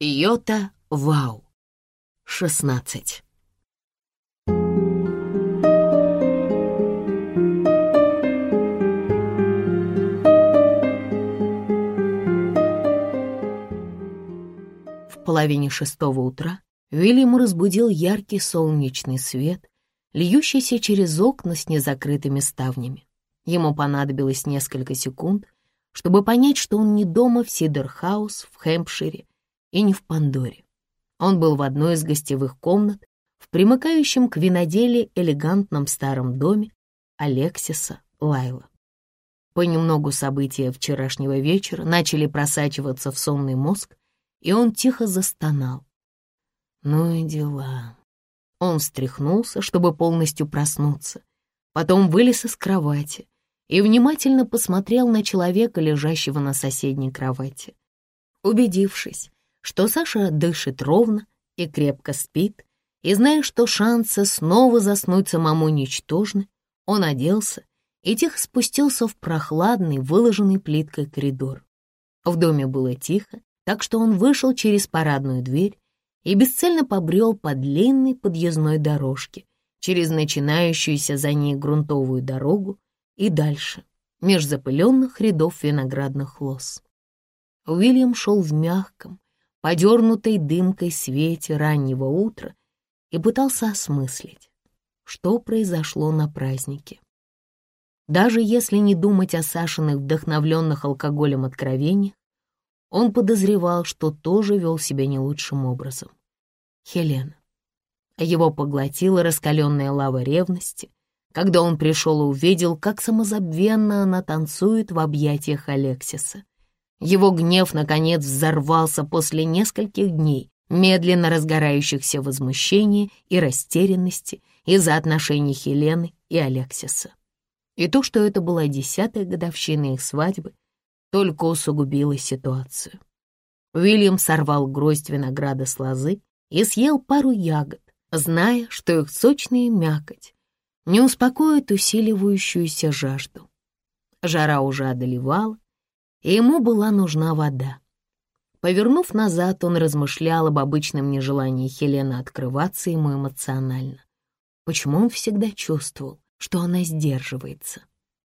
Йота Вау. 16. В половине шестого утра Уильям разбудил яркий солнечный свет, льющийся через окна с незакрытыми ставнями. Ему понадобилось несколько секунд, чтобы понять, что он не дома в Сидерхаус в Хэмпшире и не в Пандоре. Он был в одной из гостевых комнат в примыкающем к виноделе элегантном старом доме Алексиса Лайла. Понемногу события вчерашнего вечера начали просачиваться в сонный мозг, и он тихо застонал. Ну и дела. Он встряхнулся, чтобы полностью проснуться, потом вылез из кровати и внимательно посмотрел на человека, лежащего на соседней кровати. Убедившись, что Саша дышит ровно и крепко спит, и зная, что шансы снова заснуть самому ничтожны, он оделся и тихо спустился в прохладный, выложенный плиткой коридор. В доме было тихо, так что он вышел через парадную дверь и бесцельно побрел по длинной подъездной дорожке через начинающуюся за ней грунтовую дорогу и дальше, меж запыленных рядов виноградных лоз. Уильям шел в мягком, подернутой дымкой свете раннего утра и пытался осмыслить, что произошло на празднике. Даже если не думать о Сашиных вдохновленных алкоголем откровениях, он подозревал, что тоже вел себя не лучшим образом. Хелена. Его поглотила раскаленная лава ревности, когда он пришел и увидел, как самозабвенно она танцует в объятиях Алексиса. Его гнев, наконец, взорвался после нескольких дней медленно разгорающихся возмущения и растерянности из-за отношений Хелены и Алексиса. И то, что это была десятая годовщина их свадьбы, только усугубило ситуацию. Уильям сорвал гроздь винограда с лозы и съел пару ягод, зная, что их сочная мякоть не успокоит усиливающуюся жажду. Жара уже одолевала, и ему была нужна вода. Повернув назад, он размышлял об обычном нежелании Хелены открываться ему эмоционально. Почему он всегда чувствовал, что она сдерживается,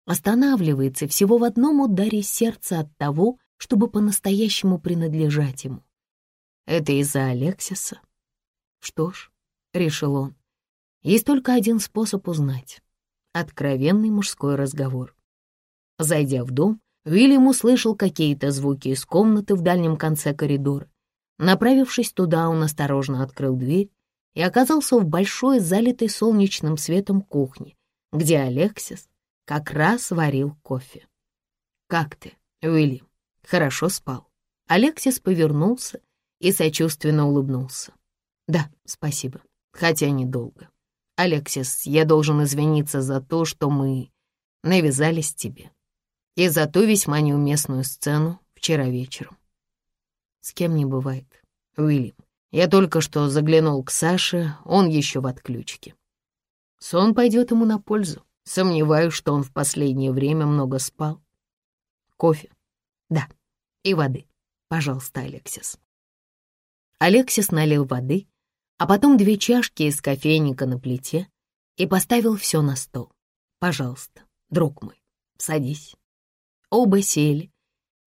останавливается всего в одном ударе сердца от того, чтобы по-настоящему принадлежать ему? Это из-за Алексиса? Что ж, — решил он, — есть только один способ узнать — откровенный мужской разговор. Зайдя в дом, Уильям услышал какие-то звуки из комнаты в дальнем конце коридора. Направившись туда, он осторожно открыл дверь и оказался в большой, залитой солнечным светом кухне, где Алексис как раз варил кофе. «Как ты, Уильям? Хорошо спал?» Алексис повернулся и сочувственно улыбнулся. «Да, спасибо хотя недолго. Алексис, я должен извиниться за то, что мы навязались тебе, и за ту весьма неуместную сцену вчера вечером. С кем не бывает. Уильям, я только что заглянул к Саше, он еще в отключке. Сон пойдет ему на пользу. Сомневаюсь, что он в последнее время много спал. Кофе? Да. И воды. Пожалуйста, Алексис. Алексис налил воды а потом две чашки из кофейника на плите и поставил все на стол. «Пожалуйста, друг мой, садись». Оба сели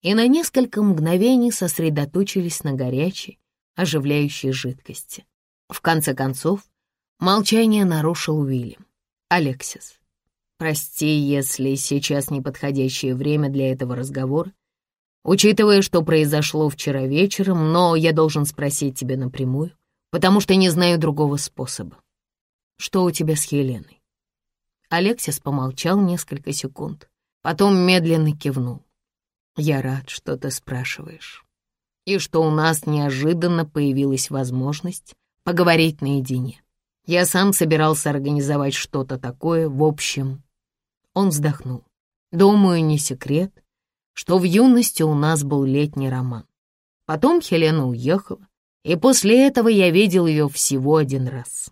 и на несколько мгновений сосредоточились на горячей, оживляющей жидкости. В конце концов, молчание нарушил Уильям. «Алексис, прости, если сейчас неподходящее время для этого разговора, учитывая, что произошло вчера вечером, но я должен спросить тебя напрямую потому что не знаю другого способа. Что у тебя с Хеленой?» Алексис помолчал несколько секунд, потом медленно кивнул. «Я рад, что ты спрашиваешь, и что у нас неожиданно появилась возможность поговорить наедине. Я сам собирался организовать что-то такое, в общем...» Он вздохнул. «Думаю, не секрет, что в юности у нас был летний роман. Потом Хелена уехала, и после этого я видел ее всего один раз.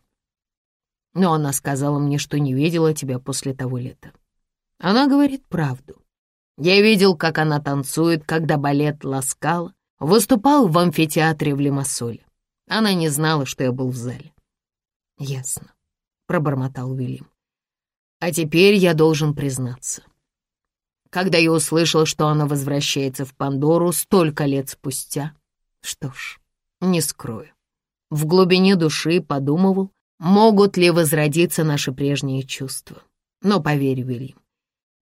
Но она сказала мне, что не видела тебя после того лета. Она говорит правду. Я видел, как она танцует, когда балет ласкала, Выступал в амфитеатре в Лимассоле. Она не знала, что я был в зале. «Ясно», — пробормотал Уильям. «А теперь я должен признаться. Когда я услышал, что она возвращается в Пандору столько лет спустя, что ж, не скрою, в глубине души подумывал, могут ли возродиться наши прежние чувства. Но поверь, Уильям,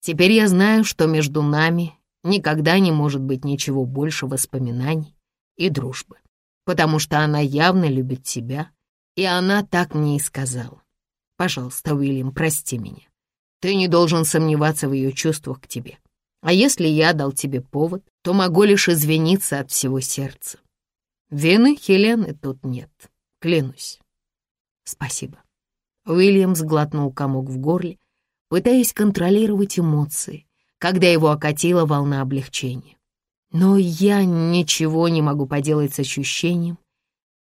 теперь я знаю, что между нами никогда не может быть ничего больше воспоминаний и дружбы, потому что она явно любит тебя, и она так мне и сказала. Пожалуйста, Уильям, прости меня. Ты не должен сомневаться в ее чувствах к тебе. А если я дал тебе повод, то могу лишь извиниться от всего сердца. Вины Хелены тут нет, клянусь. Спасибо. Уильям сглотнул комок в горле, пытаясь контролировать эмоции, когда его окатила волна облегчения. Но я ничего не могу поделать с ощущением,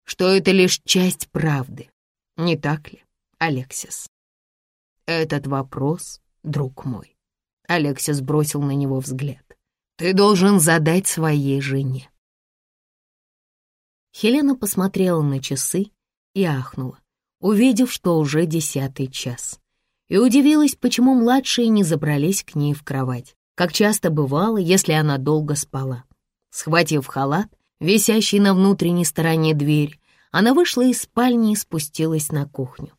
что это лишь часть правды. Не так ли, Алексис? Этот вопрос, друг мой. Алексис бросил на него взгляд. Ты должен задать своей жене. Хелена посмотрела на часы и ахнула, увидев, что уже десятый час и удивилась, почему младшие не забрались к ней в кровать, как часто бывало, если она долго спала. Схватив халат, висящий на внутренней стороне двери, она вышла из спальни и спустилась на кухню.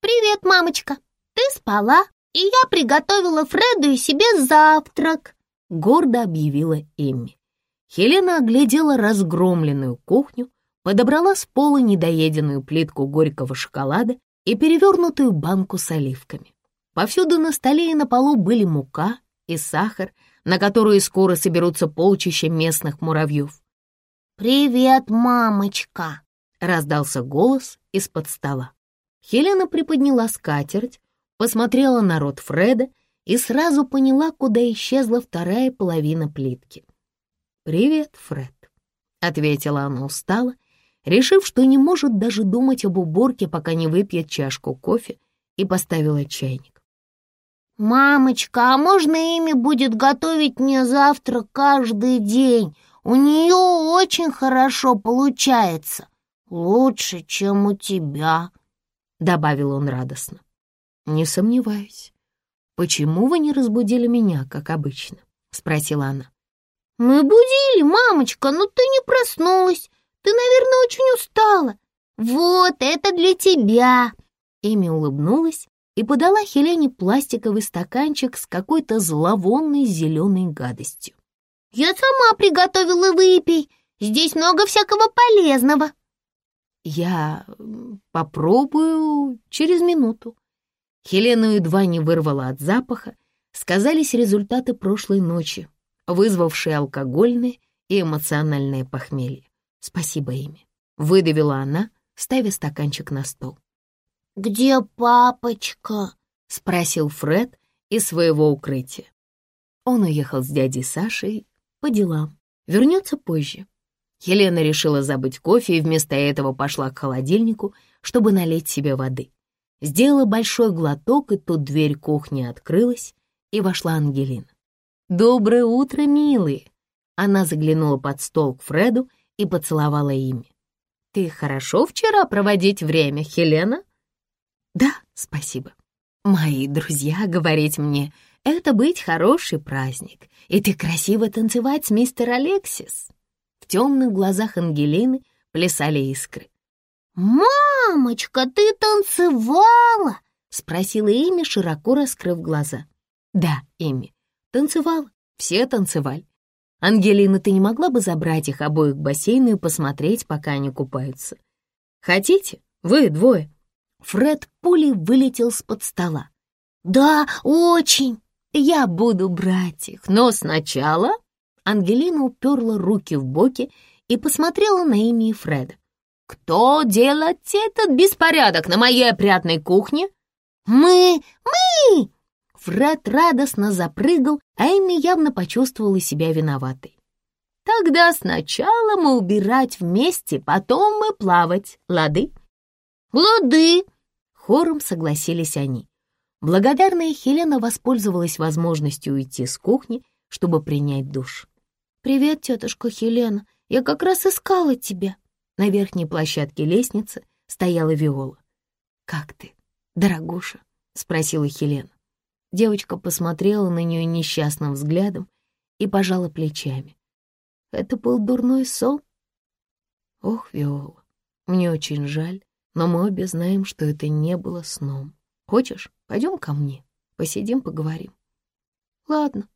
«Привет, мамочка! Ты спала, и я приготовила Фреду и себе завтрак!» — гордо объявила Эмми. Хелена оглядела разгромленную кухню, подобрала с пола недоеденную плитку горького шоколада и перевернутую банку с оливками. Повсюду на столе и на полу были мука и сахар, на которые скоро соберутся полчища местных муравьев. «Привет, мамочка!» — раздался голос из-под стола. Хелена приподняла скатерть, посмотрела на рот Фреда и сразу поняла, куда исчезла вторая половина плитки. «Привет, Фред», — ответила она устало решив, что не может даже думать об уборке, пока не выпьет чашку кофе, и поставила чайник. «Мамочка, а можно Эми будет готовить мне завтрак каждый день? У нее очень хорошо получается. Лучше, чем у тебя», — добавил он радостно. «Не сомневаюсь. Почему вы не разбудили меня, как обычно?» — спросила она. «Мы будили, мамочка, но ты не проснулась. Ты, наверное, очень устала. Вот это для тебя!» Эми улыбнулась и подала Хелене пластиковый стаканчик с какой-то зловонной зеленой гадостью. «Я сама приготовила выпей. Здесь много всякого полезного». «Я попробую через минуту». Хелену едва не вырвала от запаха. Сказались результаты прошлой ночи, вызвавшие алкогольное и эмоциональное похмелье. «Спасибо, Эми», — выдавила она, ставя стаканчик на стол. «Где папочка?» — спросил Фред из своего укрытия. Он уехал с дядей Сашей по делам, вернется позже. Елена решила забыть кофе и вместо этого пошла к холодильнику, чтобы налить себе воды. Сделала большой глоток, и тут дверь кухни открылась, и вошла Ангелина. «Доброе утро, милые!» Она заглянула под стол к Фреду и поцеловала ими. «Ты хорошо вчера проводить время, Хелена?» «Да, спасибо. Мои друзья говорить мне, это быть хороший праздник, и ты красиво танцевать мистер Алексис». В темных глазах Ангелины плясали искры. «Мамочка, ты танцевала?» — спросила Эми, широко раскрыв глаза. «Да, Эми, танцевала, все танцевали. Ангелина, ты не могла бы забрать их обоих к бассейну и посмотреть, пока они купаются? Хотите? Вы двое?» Фред пулей вылетел с-под стола. «Да, очень! Я буду брать их, но сначала...» Ангелина уперла руки в боки и посмотрела на Эми и Фреда. «Кто делает этот беспорядок на моей опрятной кухне?» «Мы! Мы!» Фред радостно запрыгал, а Эми явно почувствовала себя виноватой. «Тогда сначала мы убирать вместе, потом мы плавать, лады?» «Лады!» — хором согласились они. Благодарная Хелена воспользовалась возможностью уйти с кухни, чтобы принять душ. «Привет, тетушка Хелена. Я как раз искала тебя». На верхней площадке лестницы стояла Виола. «Как ты, дорогуша?» — спросила Хелена. Девочка посмотрела на нее несчастным взглядом и пожала плечами. «Это был дурной сон?» «Ох, Виола, мне очень жаль, но мы обе знаем, что это не было сном. Хочешь, пойдем ко мне, посидим, поговорим?» «Ладно».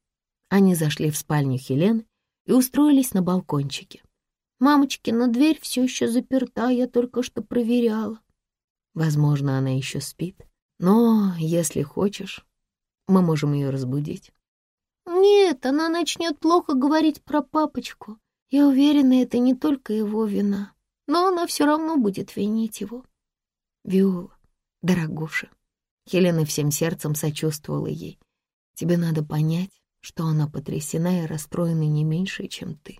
Они зашли в спальню Хелены и устроились на балкончике. «Мамочкина дверь все еще заперта, я только что проверяла». Возможно, она еще спит, но, если хочешь, мы можем ее разбудить. Нет, она начнет плохо говорить про папочку. Я уверена, это не только его вина, но она все равно будет винить его. Виола, дорогуша, Хелена всем сердцем сочувствовала ей. Тебе надо понять, что она потрясена и расстроена не меньше, чем ты.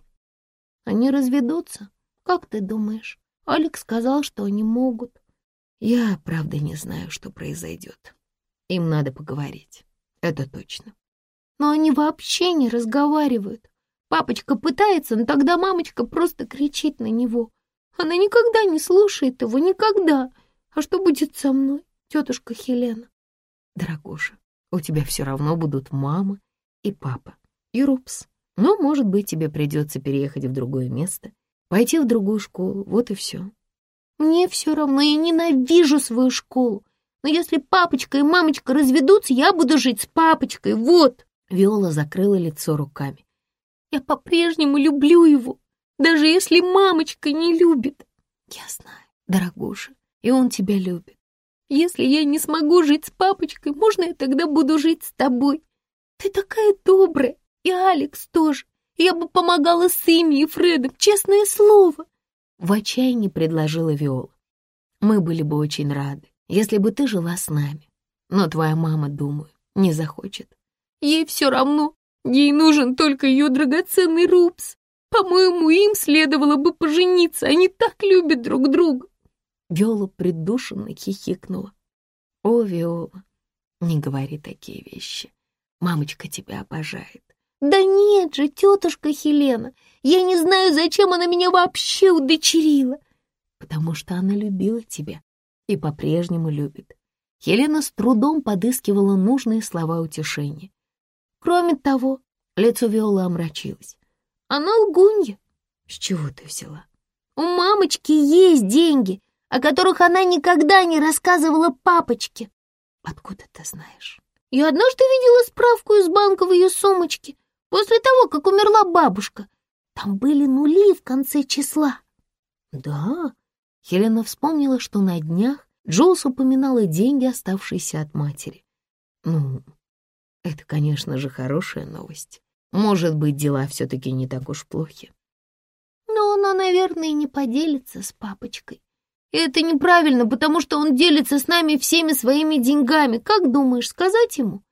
Они разведутся? Как ты думаешь? Алекс сказал, что они могут. Я, правда, не знаю, что произойдет. Им надо поговорить, это точно. Но они вообще не разговаривают. Папочка пытается, но тогда мамочка просто кричит на него. Она никогда не слушает его, никогда. А что будет со мной, тетушка Хелена? Дорогуша, у тебя все равно будут мама и папа, и Рупс. Но, может быть, тебе придется переехать в другое место, пойти в другую школу, вот и все. Мне все равно, я ненавижу свою школу. Но если папочка и мамочка разведутся, я буду жить с папочкой, вот. Виола закрыла лицо руками. Я по-прежнему люблю его, даже если мамочка не любит. Я знаю, дорогуша, и он тебя любит. Если я не смогу жить с папочкой, можно я тогда буду жить с тобой? Ты такая добрая, и Алекс тоже. Я бы помогала с Ими и Фредом, честное слово. В отчаянии предложила Виола. Мы были бы очень рады, если бы ты жила с нами. Но твоя мама, думаю, не захочет. Ей все равно. Ей нужен только ее драгоценный Рупс. По-моему, им следовало бы пожениться. Они так любят друг друга. Виола придушенно хихикнула. О, Виола, не говори такие вещи. Мамочка тебя обожает. Да нет же, тетушка Хелена, я не знаю, зачем она меня вообще удочерила. Потому что она любила тебя и по-прежнему любит. Хелена с трудом подыскивала нужные слова утешения. Кроме того, лицо Виолы омрачилось. Она лгунья. С чего ты взяла? У мамочки есть деньги, о которых она никогда не рассказывала папочке. Откуда ты знаешь? Я однажды видела справку из банка в ее сумочке после того, как умерла бабушка. Там были нули в конце числа. Да, Хелена вспомнила, что на днях Джоус упоминала деньги, оставшиеся от матери. Ну, это, конечно же, хорошая новость. Может быть, дела все-таки не так уж плохи. Но она, наверное, не поделится с папочкой. И это неправильно, потому что он делится с нами всеми своими деньгами. Как думаешь, сказать ему?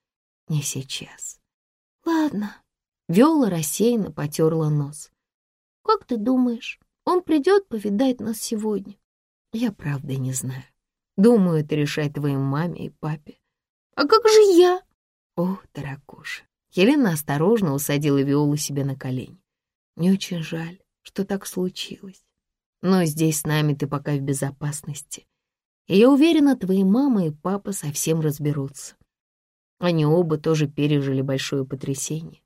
Не сейчас. Ладно. Виола рассеянно потерла нос. Как ты думаешь, он придет повидать нас сегодня? Я правда не знаю. Думаю, это решать твоей маме и папе. А как же я? О, дорогуша. Елена осторожно усадила Виолу себе на колени. Мне очень жаль, что так случилось. Но здесь с нами ты пока в безопасности. И я уверена, твои мама и папа совсем разберутся. Они оба тоже пережили большое потрясение.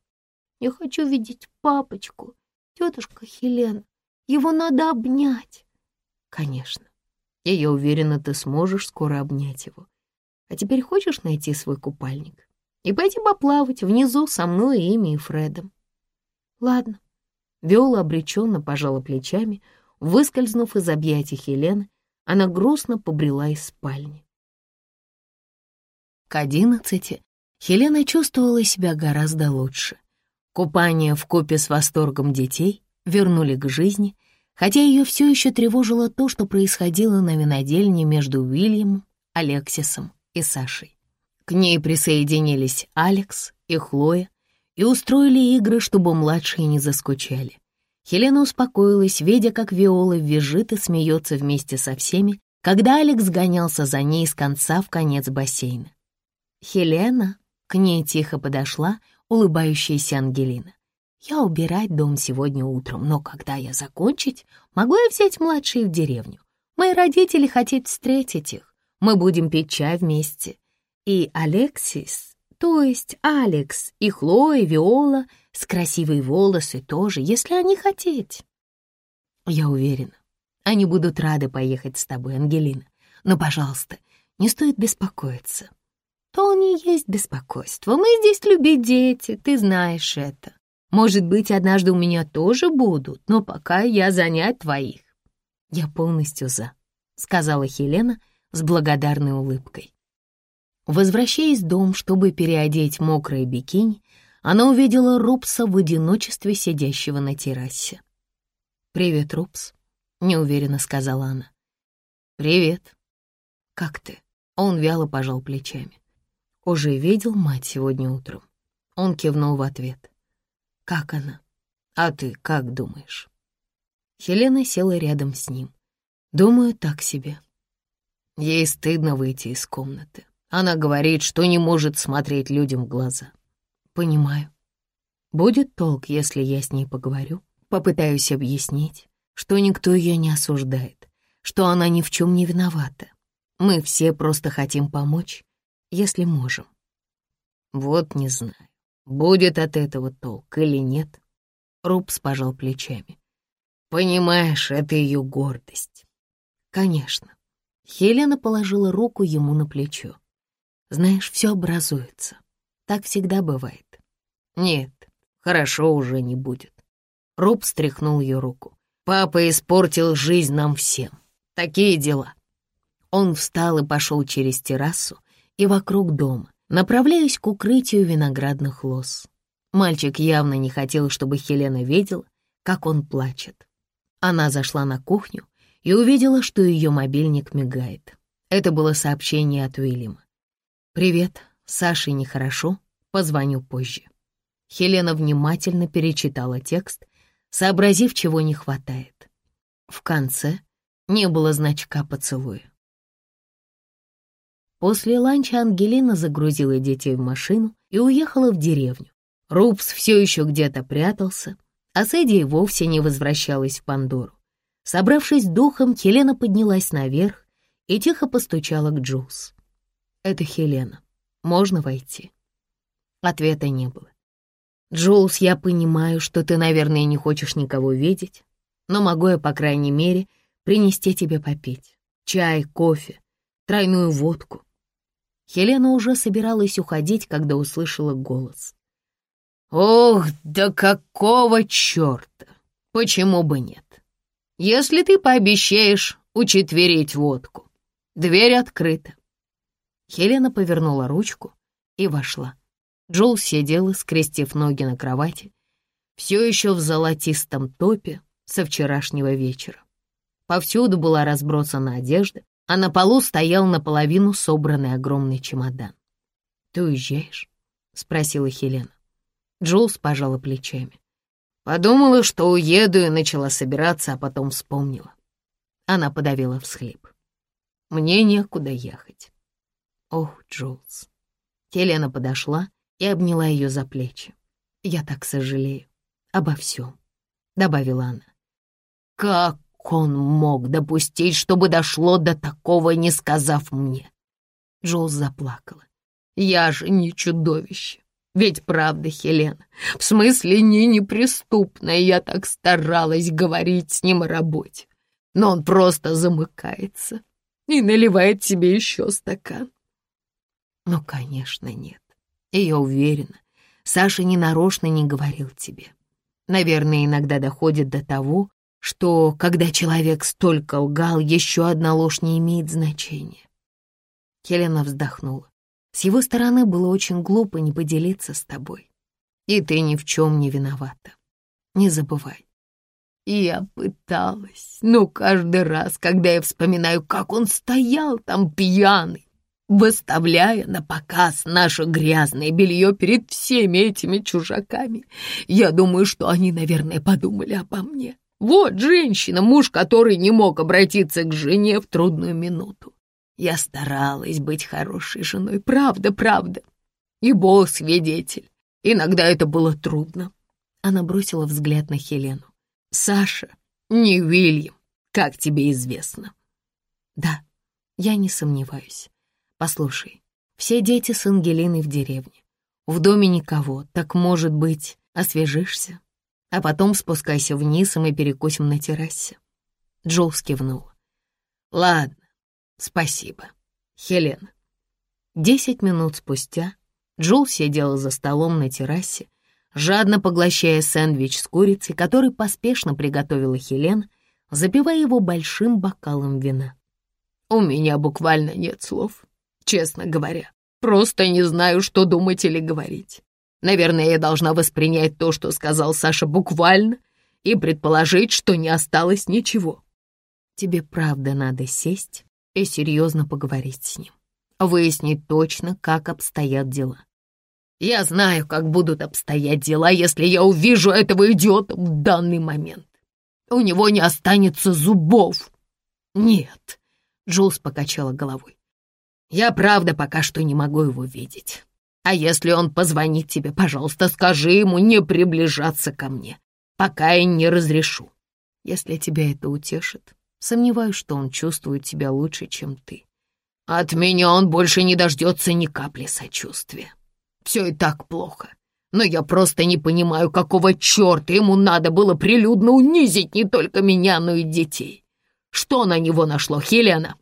Я хочу видеть папочку, тетушка Хелена. Его надо обнять. Конечно. И я уверена, ты сможешь скоро обнять его. А теперь хочешь найти свой купальник? и пойти поплавать внизу со мной, Эми и Фредом. Ладно. Виола обреченно пожала плечами, выскользнув из объятий Хелены, она грустно побрела из спальни. К одиннадцати Хелена чувствовала себя гораздо лучше. Купание в купе с восторгом детей вернули к жизни, хотя ее все еще тревожило то, что происходило на винодельне между Уильямом, Алексисом и Сашей. К ней присоединились Алекс и Хлоя и устроили игры, чтобы младшие не заскучали. Хелена успокоилась, видя, как Виола визжит и смеется вместе со всеми, когда Алекс гонялся за ней с конца в конец бассейна. «Хелена!» — к ней тихо подошла улыбающаяся Ангелина. Я убирать дом сегодня утром, но когда я закончить, могу я взять младшие в деревню. Мои родители хотят встретить их. Мы будем пить чай вместе. И Алексис, то есть Алекс, и Хлоя, Виола, с красивой волосы тоже, если они хотеть. Я уверена, они будут рады поехать с тобой, Ангелина. Но, пожалуйста, не стоит беспокоиться. То не есть беспокойство. Мы здесь любить дети, ты знаешь это. Может быть, однажды у меня тоже будут, но пока я занять твоих. Я полностью за, сказала Хелена с благодарной улыбкой. Возвращаясь в дом, чтобы переодеть мокрое бикини, она увидела Рупса в одиночестве, сидящего на террасе. «Привет, Рупс», — неуверенно сказала она. «Привет. Как ты?» Он вяло пожал плечами. «Уже видел мать сегодня утром?» Он кивнул в ответ. «Как она? А ты как думаешь?» Хелена села рядом с ним. «Думаю, так себе». Ей стыдно выйти из комнаты. Она говорит, что не может смотреть людям в глаза. Понимаю. Будет толк, если я с ней поговорю. Попытаюсь объяснить, что никто ее не осуждает, что она ни в чем не виновата. Мы все просто хотим помочь, если можем. Вот не знаю, будет от этого толк или нет. Рупс пожал плечами. Понимаешь, это ее гордость. Конечно. Хелена положила руку ему на плечо. Знаешь, все образуется. Так всегда бывает. Нет, хорошо уже не будет. Руб стряхнул ее руку. Папа испортил жизнь нам всем. Такие дела. Он встал и пошел через террасу и вокруг дома, направляясь к укрытию виноградных лоз. Мальчик явно не хотел, чтобы Хелена видела, как он плачет. Она зашла на кухню и увидела, что ее мобильник мигает. Это было сообщение от Уильяма. «Привет, Саше нехорошо, позвоню позже». Хелена внимательно перечитала текст, сообразив, чего не хватает. В конце не было значка поцелуя. После ланча Ангелина загрузила детей в машину и уехала в деревню. Рупс все еще где-то прятался, а Сэдди вовсе не возвращалась в Пандору. Собравшись духом, Хелена поднялась наверх и тихо постучала к Джулс. Это Хелена. Можно войти?» Ответа не было. «Джулс, я понимаю, что ты, наверное, не хочешь никого видеть, но могу я, по крайней мере, принести тебе попить. Чай, кофе, тройную водку». Хелена уже собиралась уходить, когда услышала голос. «Ох, да какого черта! Почему бы нет? Если ты пообещаешь учетверить водку, дверь открыта. Хелена повернула ручку и вошла. Джул сидела, скрестив ноги на кровати, все еще в золотистом топе со вчерашнего вечера. Повсюду была разбросана одежда, а на полу стоял наполовину собранный огромный чемодан. «Ты уезжаешь?» — спросила Хелена. Джулс пожала плечами. Подумала, что уеду и начала собираться, а потом вспомнила. Она подавила всхлип. «Мне некуда ехать. Ох, Джулс. Хелена подошла и обняла ее за плечи. «Я так сожалею. Обо всем», — добавила она. «Как он мог допустить, чтобы дошло до такого, не сказав мне?» Джулс заплакала. «Я же не чудовище. Ведь правда, Хелена, в смысле не неприступная, я так старалась говорить с ним о работе. Но он просто замыкается и наливает себе еще стакан. Ну, конечно, нет. И я уверена, Саша ненарочно не говорил тебе. Наверное, иногда доходит до того, что, когда человек столько лгал, еще одна ложь не имеет значения. Хелена вздохнула. С его стороны было очень глупо не поделиться с тобой. И ты ни в чем не виновата. Не забывай. Я пыталась, но каждый раз, когда я вспоминаю, как он стоял там пьяный, выставляя на показ наше грязное белье перед всеми этими чужаками. Я думаю, что они, наверное, подумали обо мне. Вот женщина, муж который не мог обратиться к жене в трудную минуту. Я старалась быть хорошей женой, правда, правда. И Бог свидетель. Иногда это было трудно. Она бросила взгляд на Хелену. «Саша, не Уильям, как тебе известно». «Да, я не сомневаюсь. Послушай, все дети с Ангелиной в деревне. В доме никого, так, может быть, освежишься? А потом спускайся вниз, и мы перекусим на террасе». Джоуз кивнул. «Ладно, спасибо, Хелена». Десять минут спустя Джул сидела за столом на террасе, жадно поглощая сэндвич с курицей, который поспешно приготовила Хелен, запивая его большим бокалом вина. «У меня буквально нет слов, честно говоря. Просто не знаю, что думать или говорить. Наверное, я должна воспринять то, что сказал Саша, буквально и предположить, что не осталось ничего. Тебе правда надо сесть и серьезно поговорить с ним, выяснить точно, как обстоят дела. Я знаю, как будут обстоять дела, если я увижу этого идиота в данный момент. У него не останется зубов. Нет, Джулс покачала головой. Я правда пока что не могу его видеть. А если он позвонит тебе, пожалуйста, скажи ему не приближаться ко мне, пока я не разрешу. Если тебя это утешит, сомневаюсь, что он чувствует себя лучше, чем ты. От меня он больше не дождется ни капли сочувствия. Все и так плохо. Но я просто не понимаю, какого черта ему надо было прилюдно унизить не только меня, но и детей. Что на него нашло, Хелена?»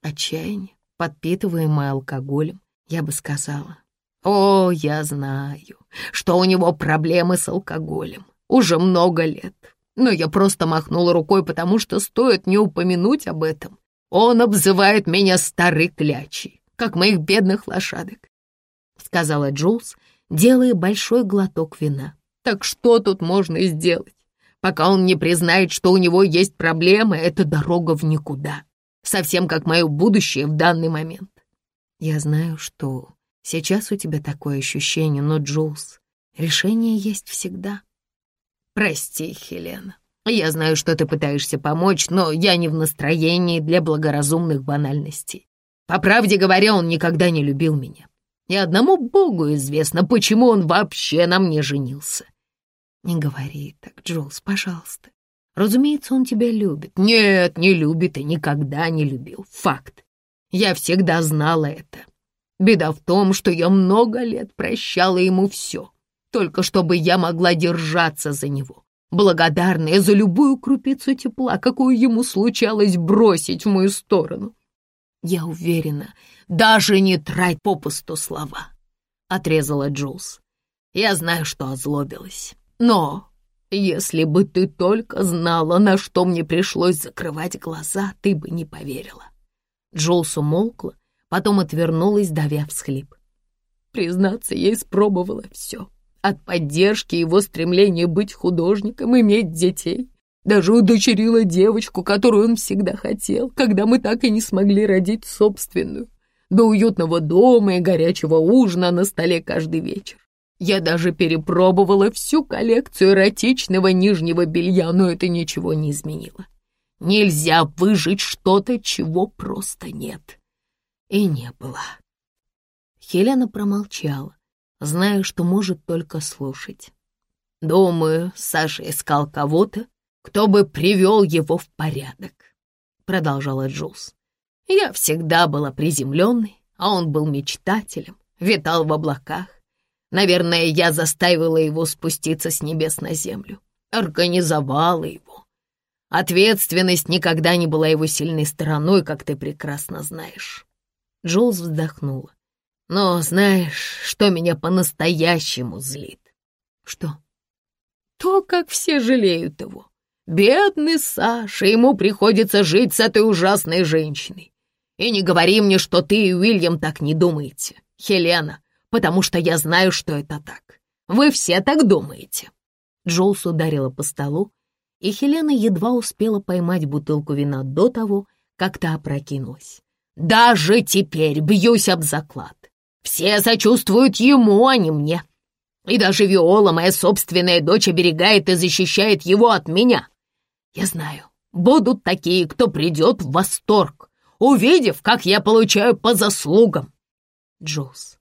Отчаяние, подпитываемое алкоголем, я бы сказала. «О, я знаю, что у него проблемы с алкоголем. Уже много лет. Но я просто махнула рукой, потому что стоит не упомянуть об этом. Он обзывает меня старой клячей, как моих бедных лошадок. — сказала Джулс, делая большой глоток вина. «Так что тут можно сделать? Пока он не признает, что у него есть проблемы, это дорога в никуда. Совсем как мое будущее в данный момент. Я знаю, что сейчас у тебя такое ощущение, но, Джулс, решение есть всегда. Прости, Хелена. Я знаю, что ты пытаешься помочь, но я не в настроении для благоразумных банальностей. По правде говоря, он никогда не любил меня. И одному Богу известно, почему он вообще на мне женился. Не говори так, Джулс, пожалуйста. Разумеется, он тебя любит. Нет, не любит и никогда не любил. Факт. Я всегда знала это. Беда в том, что я много лет прощала ему все, только чтобы я могла держаться за него, благодарная за любую крупицу тепла, какую ему случалось бросить в мою сторону. Я уверена, даже не трать попусту слова, — отрезала Джулс. Я знаю, что озлобилась, но если бы ты только знала, на что мне пришлось закрывать глаза, ты бы не поверила. Джулс умолкла, потом отвернулась, давя всхлип. Признаться, я испробовала все. От поддержки его стремления быть художником, иметь детей, даже удочерила девочку, которую он всегда хотел, когда мы так и не смогли родить собственную. До уютного дома и горячего ужина на столе каждый вечер. Я даже перепробовала всю коллекцию эротичного нижнего белья, но это ничего не изменило. Нельзя выжить что-то, чего просто нет. И не было. Хелена промолчала, зная, что может только слушать. Думаю, Саша искал кого-то, кто бы привел его в порядок», — продолжала Джулс. «Я всегда была приземленной, а он был мечтателем, витал в облаках. Наверное, я заставила его спуститься с небес на землю, организовала его. Ответственность никогда не была его сильной стороной, как ты прекрасно знаешь». Джулс вздохнула. «Но знаешь, что меня по-настоящему злит?» «Что?» «То, как все жалеют его. Бедный Саша, ему приходится жить с этой ужасной женщиной. И не говори мне, что ты и Уильям так не думаете, Хелена, потому что я знаю, что это так. Вы все так думаете». Джоус ударила по столу, и Хелена едва успела поймать бутылку вина до того, как та опрокинулась. «Даже теперь бьюсь об заклад. Все сочувствуют ему, а не мне. И даже Виола, моя собственная дочь, оберегает и защищает его от меня. Я знаю, будут такие, кто придет в восторг, увидев, как я получаю по заслугам. Джоз,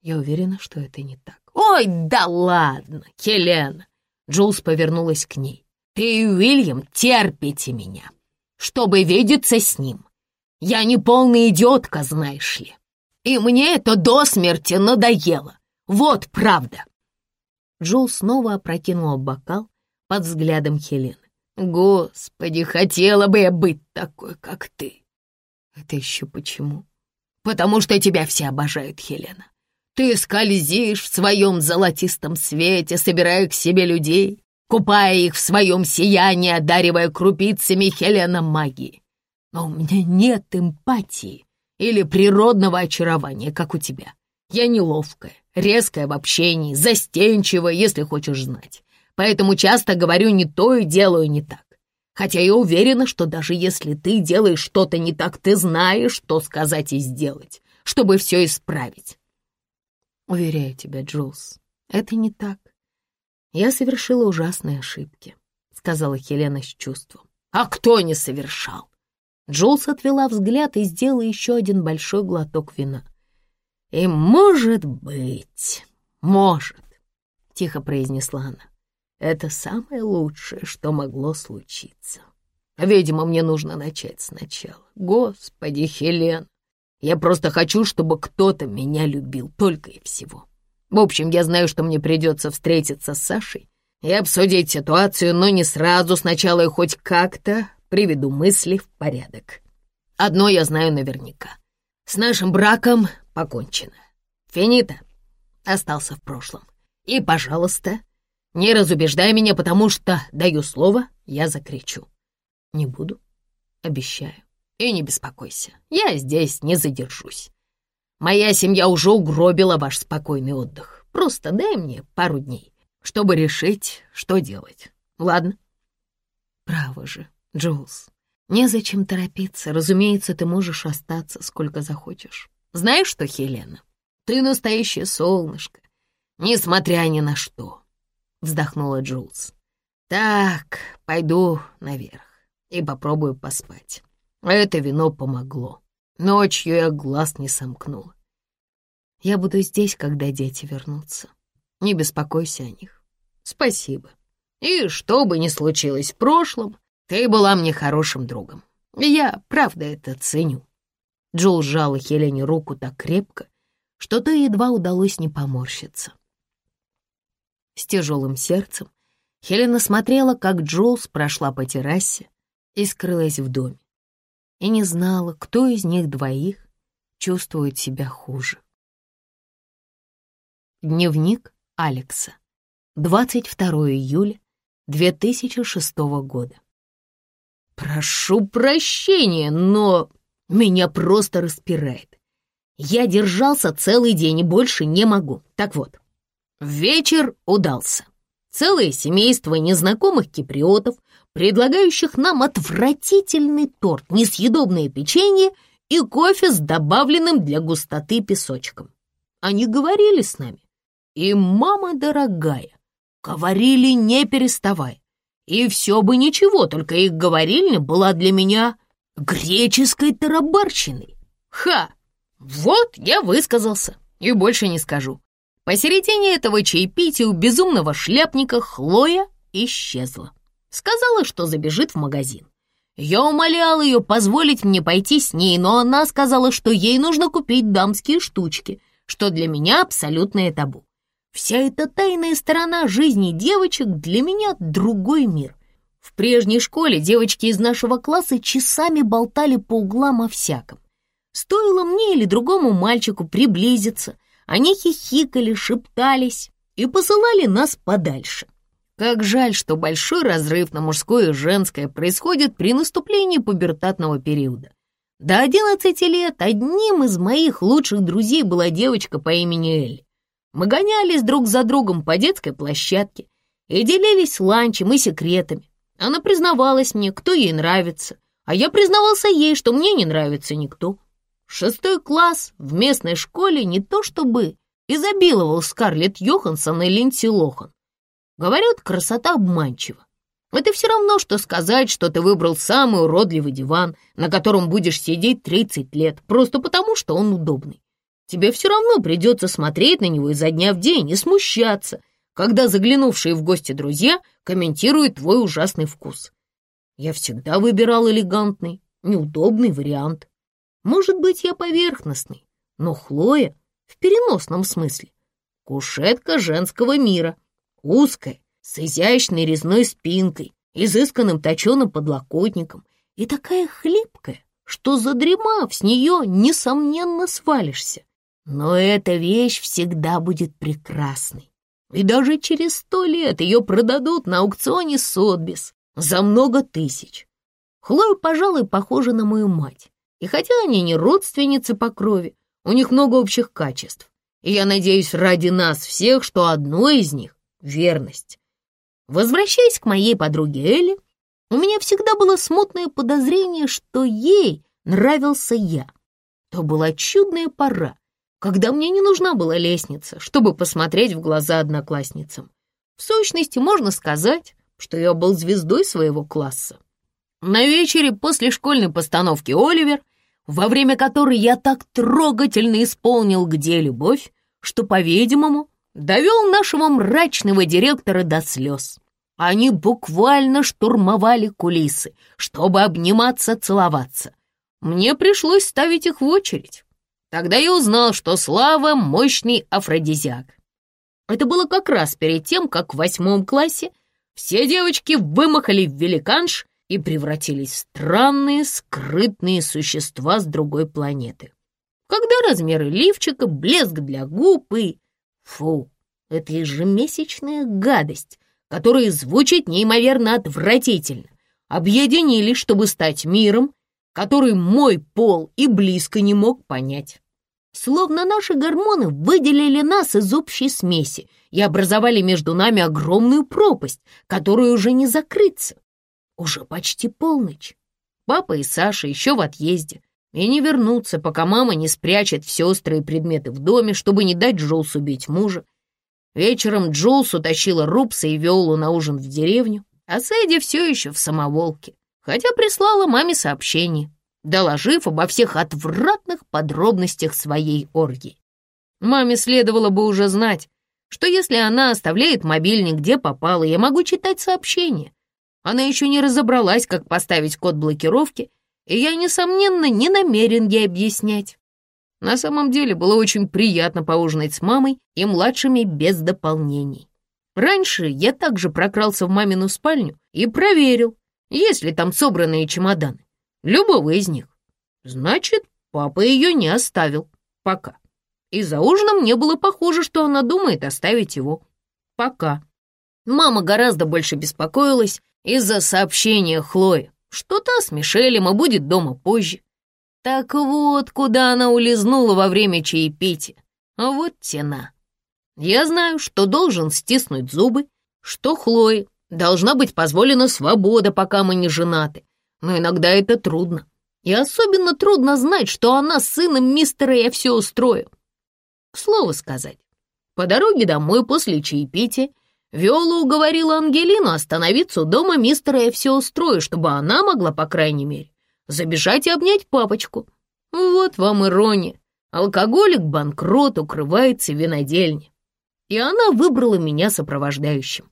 я уверена, что это не так. Ой, да ладно, Хелена. Джулс повернулась к ней. «Ты и Уильям терпите меня, чтобы видеться с ним. Я не полная идиотка, знаешь ли. И мне это до смерти надоело. Вот правда». Джул снова опрокинула бокал под взглядом Хелены. «Господи, хотела бы я быть такой, как ты!» «Это еще почему?» «Потому что тебя все обожают, Хелена. Ты скользишь в своем золотистом свете, собирая к себе людей, купая их в своем сиянии, одаривая крупицами Хелена магии. Но у меня нет эмпатии или природного очарования, как у тебя. Я неловкая, резкая в общении, застенчивая, если хочешь знать. Поэтому часто говорю не то и делаю не так. Хотя я уверена, что даже если ты делаешь что-то не так, ты знаешь, что сказать и сделать, чтобы все исправить. Уверяю тебя, Джулс, это не так. Я совершила ужасные ошибки, сказала Хелена с чувством. А кто не совершал? Джулс отвела взгляд и сделала еще один большой глоток вина. «И может быть, может», — тихо произнесла она, — «это самое лучшее, что могло случиться. Видимо, мне нужно начать сначала. Господи, Хелен, я просто хочу, чтобы кто-то меня любил, только и всего. В общем, я знаю, что мне придется встретиться с Сашей и обсудить ситуацию, но не сразу, сначала и хоть как-то приведу мысли в порядок. Одно я знаю наверняка. С нашим браком покончено. Финита остался в прошлом. И, пожалуйста, не разубеждай меня, потому что, даю слово, я закричу. Не буду, обещаю. И не беспокойся, я здесь не задержусь. Моя семья уже угробила ваш спокойный отдых. Просто дай мне пару дней, чтобы решить, что делать. Ладно? Право же, Джулс. Незачем торопиться. Разумеется, ты можешь остаться сколько захочешь. Знаешь что, Хелена? Ты настоящее солнышко, несмотря ни на что. Вздохнула Джулс. Так, пойду наверх и попробую поспать. Это вино помогло. Ночью я глаз не сомкнула. Я буду здесь, когда дети вернутся. Не беспокойся о них. Спасибо. И что бы ни случилось в прошлом, ты была мне хорошим другом. Я, правда, это ценю. Джул сжала Хелене руку так крепко, что то едва удалось не поморщиться. С тяжелым сердцем Хелена смотрела, как Джулс прошла по террасе и скрылась в доме и не знала, кто из них двоих чувствует себя хуже. Дневник Алекса. 22 июля 2006 года. Прошу прощения, но меня просто распирает. Я держался целый день и больше не могу. Так вот, вечер удался. Целое семейство незнакомых киприотов предлагающих нам отвратительный торт, несъедобное печенье и кофе с добавленным для густоты песочком. Они говорили с нами. И, мама дорогая, говорили не переставая. И все бы ничего, только их говорильня была для меня греческой тарабарщиной. Ха! Вот я высказался, и больше не скажу. Посередине этого чаепития у безумного шляпника Хлоя исчезла. Сказала, что забежит в магазин. Я умолял ее позволить мне пойти с ней, но она сказала, что ей нужно купить дамские штучки, что для меня абсолютное табу. Вся эта тайная сторона жизни девочек для меня другой мир. В прежней школе девочки из нашего класса часами болтали по углам о всяком. Стоило мне или другому мальчику приблизиться, они хихикали, шептались и посылали нас подальше. Как жаль, что большой разрыв на мужское и женское происходит при наступлении пубертатного периода. До 11 лет одним из моих лучших друзей была девочка по имени Эль. Мы гонялись друг за другом по детской площадке и делились ланчем и секретами. Она признавалась мне, кто ей нравится, а я признавался ей, что мне не нравится никто. Шестой класс в местной школе не то чтобы изобиловал Скарлетт Йоханссон и Линдси Лохан, Говорят, красота обманчива. Это все равно, что сказать, что ты выбрал самый уродливый диван, на котором будешь сидеть 30 лет, просто потому, что он удобный. Тебе все равно придется смотреть на него изо дня в день и смущаться, когда заглянувшие в гости друзья комментируют твой ужасный вкус. Я всегда выбирал элегантный, неудобный вариант. Может быть, я поверхностный, но Хлоя в переносном смысле. Кушетка женского мира, узкая, с изящной резной спинкой, изысканным точеным подлокотником и такая хлипкая, что, задремав с нее, несомненно свалишься. Но эта вещь всегда будет прекрасной. И даже через сто лет ее продадут на аукционе Сотбис за много тысяч. Хлоя, пожалуй, похожа на мою мать. И хотя они не родственницы по крови, у них много общих качеств. И я надеюсь ради нас всех, что одно из них — верность. Возвращаясь к моей подруге Элли, у меня всегда было смутное подозрение, что ей нравился я. То была чудная пора, когда мне не нужна была лестница, чтобы посмотреть в глаза одноклассницам. В сущности, можно сказать, что я был звездой своего класса. На вечере после школьной постановки «Оливер», во время которой я так трогательно исполнил «Где любовь», что, по-видимому, довел нашего мрачного директора до слез. Они буквально штурмовали кулисы, чтобы обниматься, целоваться. Мне пришлось ставить их в очередь. Тогда я узнал, что Слава — мощный афродизиак. Это было как раз перед тем, как в восьмом классе все девочки вымахали в великанш и превратились в странные, скрытные существа с другой планеты. Когда размеры лифчика, блеск для губ и... Фу, это ежемесячная гадость, которая звучит неимоверно отвратительно, объединились, чтобы стать миром, который мой пол и близко не мог понять. Словно наши гормоны выделили нас из общей смеси и образовали между нами огромную пропасть, которую уже не закрыться. Уже почти полночь. Папа и Саша еще в отъезде и не вернутся, пока мама не спрячет все острые предметы в доме, чтобы не дать Джулсу убить мужа. Вечером Джулс утащила Рупса и Виолу на ужин в деревню, а Сэдди все еще в самоволке, хотя прислала маме сообщение доложив обо всех отвратных подробностях своей оргии. Маме следовало бы уже знать, что если она оставляет мобильник где попало, я могу читать сообщения. Она еще не разобралась, как поставить код блокировки, и я, несомненно, не намерен ей объяснять. На самом деле было очень приятно поужинать с мамой и младшими без дополнений. Раньше я также прокрался в мамину спальню и проверил, есть ли там собранные чемоданы. Любого из них. Значит, папа ее не оставил. Пока. И за ужином не было похоже, что она думает оставить его. Пока. Мама гораздо больше беспокоилась из-за сообщения Хлои, что та с Мишелем и будет дома позже. Так вот, куда она улизнула во время чаепития. Вот тена. Я знаю, что должен стиснуть зубы, что Хлое должна быть позволена свобода, пока мы не женаты, но иногда это трудно. И особенно трудно знать, что она с сыном мистера «Я все устрою». К слову сказать, по дороге домой после чаепития Виола уговорила Ангелину остановиться у дома мистера «Я все устрою», чтобы она могла, по крайней мере, забежать и обнять папочку. Вот вам ирония. Алкоголик-банкрот укрывается в винодельне. И она выбрала меня сопровождающим.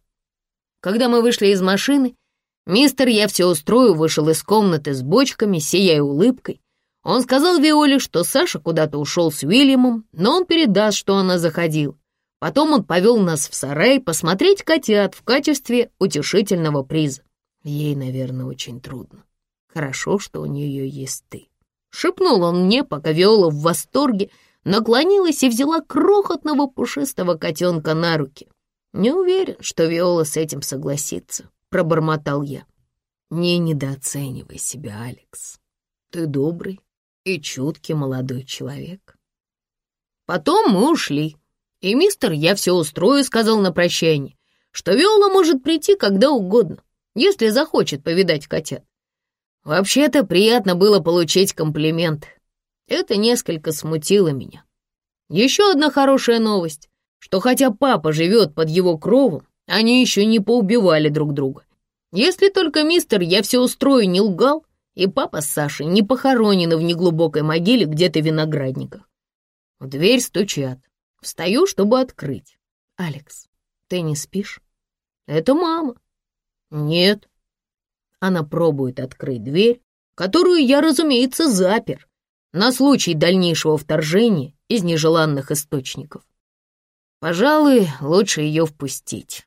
Когда мы вышли из машины, Мистер «Я все устрою» вышел из комнаты с бочками, сияя улыбкой. Он сказал Виоле, что Саша куда-то ушел с Уильямом, но он передаст, что она заходила. Потом он повел нас в сарай посмотреть котят в качестве утешительного приза. Ей, наверное, очень трудно. Хорошо, что у нее есть ты. Шепнул он мне, пока Виола в восторге наклонилась и взяла крохотного пушистого котенка на руки. Не уверен, что Виола с этим согласится пробормотал я. Не недооценивай себя, Алекс. Ты добрый и чуткий молодой человек. Потом мы ушли, и мистер «Я все устрою» сказал на прощание, что Виола может прийти когда угодно, если захочет повидать котят. Вообще-то приятно было получить комплимент. Это несколько смутило меня. Еще одна хорошая новость, что хотя папа живет под его кровом, они еще не поубивали друг друга. Если только мистер «Я все устрою» не лгал, и папа с Сашей не похоронены в неглубокой могиле где-то в виноградниках. В дверь стучат. Встаю, чтобы открыть. «Алекс, ты не спишь?» «Это мама». «Нет». Она пробует открыть дверь, которую я, разумеется, запер на случай дальнейшего вторжения из нежеланных источников. Пожалуй, лучше ее впустить.